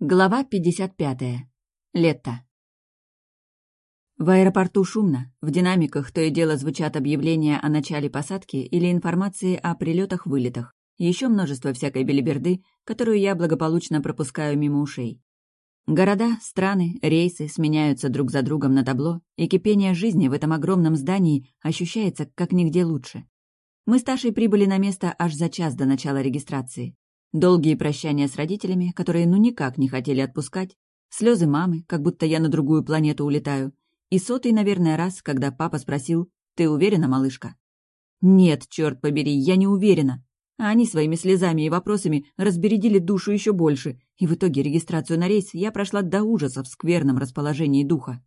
Глава 55. Лето. В аэропорту шумно. В динамиках то и дело звучат объявления о начале посадки или информации о прилетах-вылетах. Еще множество всякой белиберды, которую я благополучно пропускаю мимо ушей. Города, страны, рейсы сменяются друг за другом на табло, и кипение жизни в этом огромном здании ощущается как нигде лучше. Мы с Ташей прибыли на место аж за час до начала регистрации. Долгие прощания с родителями, которые ну никак не хотели отпускать, слезы мамы, как будто я на другую планету улетаю, и сотый, наверное, раз, когда папа спросил «Ты уверена, малышка?» «Нет, черт побери, я не уверена». А они своими слезами и вопросами разбередили душу еще больше, и в итоге регистрацию на рейс я прошла до ужаса в скверном расположении духа.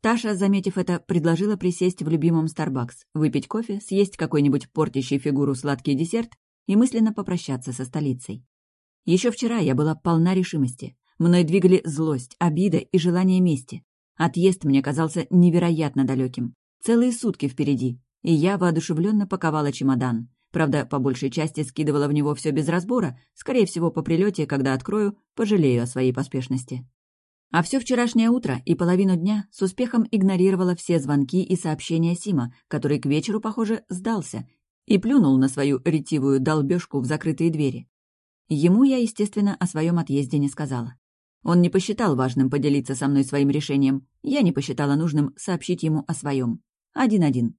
Таша, заметив это, предложила присесть в любимом Starbucks, выпить кофе, съесть какой-нибудь портящий фигуру сладкий десерт и мысленно попрощаться со столицей. Еще вчера я была полна решимости. Мной двигали злость, обида и желание мести. Отъезд мне казался невероятно далеким. Целые сутки впереди, и я воодушевленно паковала чемодан. Правда, по большей части скидывала в него все без разбора, скорее всего, по прилете, когда открою, пожалею о своей поспешности. А все вчерашнее утро и половину дня с успехом игнорировала все звонки и сообщения Сима, который к вечеру, похоже, сдался и плюнул на свою ретивую долбежку в закрытые двери. Ему я, естественно, о своем отъезде не сказала. Он не посчитал важным поделиться со мной своим решением, я не посчитала нужным сообщить ему о своем. Один-один.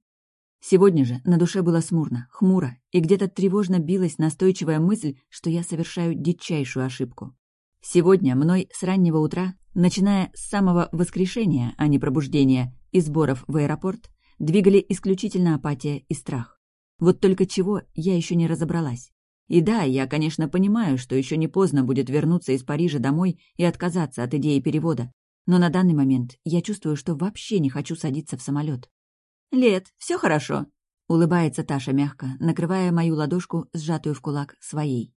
Сегодня же на душе было смурно, хмуро, и где-то тревожно билась настойчивая мысль, что я совершаю дичайшую ошибку. Сегодня мной с раннего утра, начиная с самого воскрешения, а не пробуждения, и сборов в аэропорт, двигали исключительно апатия и страх. Вот только чего я еще не разобралась. И да, я, конечно, понимаю, что еще не поздно будет вернуться из Парижа домой и отказаться от идеи перевода. Но на данный момент я чувствую, что вообще не хочу садиться в самолет. «Лет, все хорошо», — улыбается Таша мягко, накрывая мою ладошку, сжатую в кулак, своей.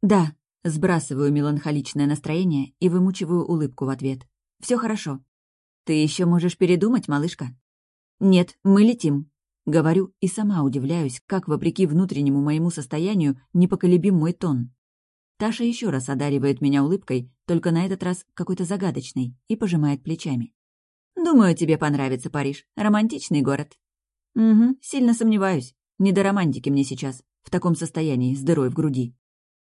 «Да», — сбрасываю меланхоличное настроение и вымучиваю улыбку в ответ. Все хорошо. Ты еще можешь передумать, малышка?» «Нет, мы летим», Говорю и сама удивляюсь, как, вопреки внутреннему моему состоянию, непоколебим мой тон. Таша еще раз одаривает меня улыбкой, только на этот раз какой-то загадочный, и пожимает плечами. «Думаю, тебе понравится Париж. Романтичный город». «Угу, сильно сомневаюсь. Не до романтики мне сейчас, в таком состоянии, с дырой в груди».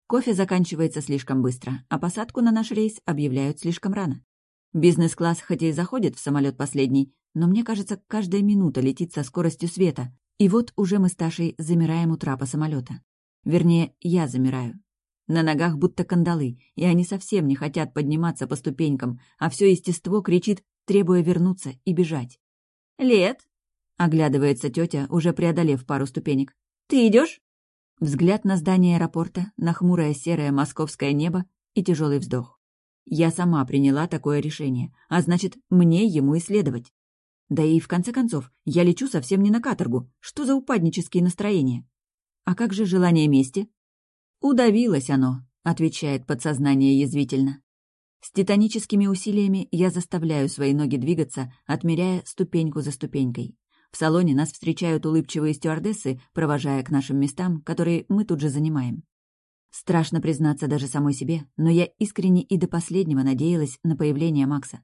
Кофе заканчивается слишком быстро, а посадку на наш рейс объявляют слишком рано. Бизнес-класс хоть и заходит в самолет последний, но мне кажется, каждая минута летит со скоростью света. И вот уже мы с Ташей замираем у трапа самолета. Вернее, я замираю. На ногах будто кандалы, и они совсем не хотят подниматься по ступенькам, а все естество кричит, требуя вернуться и бежать. «Лет!» — оглядывается тетя, уже преодолев пару ступенек. «Ты идешь? Взгляд на здание аэропорта, на хмурое серое московское небо и тяжелый вздох. Я сама приняла такое решение, а значит, мне ему исследовать. Да и, в конце концов, я лечу совсем не на каторгу. Что за упаднические настроения? А как же желание мести? Удавилось оно, отвечает подсознание язвительно. С титаническими усилиями я заставляю свои ноги двигаться, отмеряя ступеньку за ступенькой. В салоне нас встречают улыбчивые стюардессы, провожая к нашим местам, которые мы тут же занимаем. Страшно признаться даже самой себе, но я искренне и до последнего надеялась на появление Макса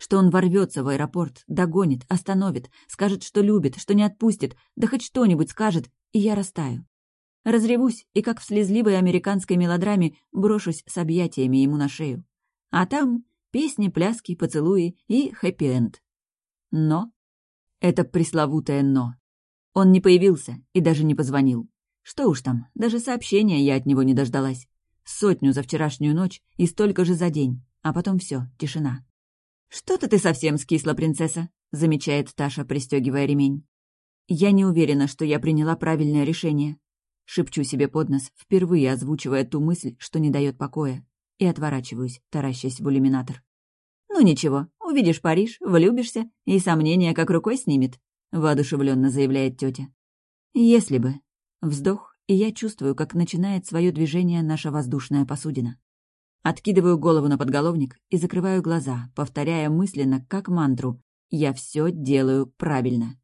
что он ворвется в аэропорт, догонит, остановит, скажет, что любит, что не отпустит, да хоть что-нибудь скажет, и я растаю. Разревусь и, как в слезливой американской мелодраме, брошусь с объятиями ему на шею. А там песни, пляски, поцелуи и хэппи-энд. Но... Это пресловутое «но». Он не появился и даже не позвонил. Что уж там, даже сообщения я от него не дождалась. Сотню за вчерашнюю ночь и столько же за день, а потом все, тишина. «Что-то ты совсем скисла, принцесса», — замечает Таша, пристегивая ремень. «Я не уверена, что я приняла правильное решение». Шепчу себе под нос, впервые озвучивая ту мысль, что не дает покоя, и отворачиваюсь, таращась в иллюминатор. «Ну ничего, увидишь Париж, влюбишься, и сомнения как рукой снимет», — воодушевленно заявляет тетя. «Если бы». Вздох, и я чувствую, как начинает свое движение наша воздушная посудина. Откидываю голову на подголовник и закрываю глаза, повторяя мысленно, как мантру «Я все делаю правильно».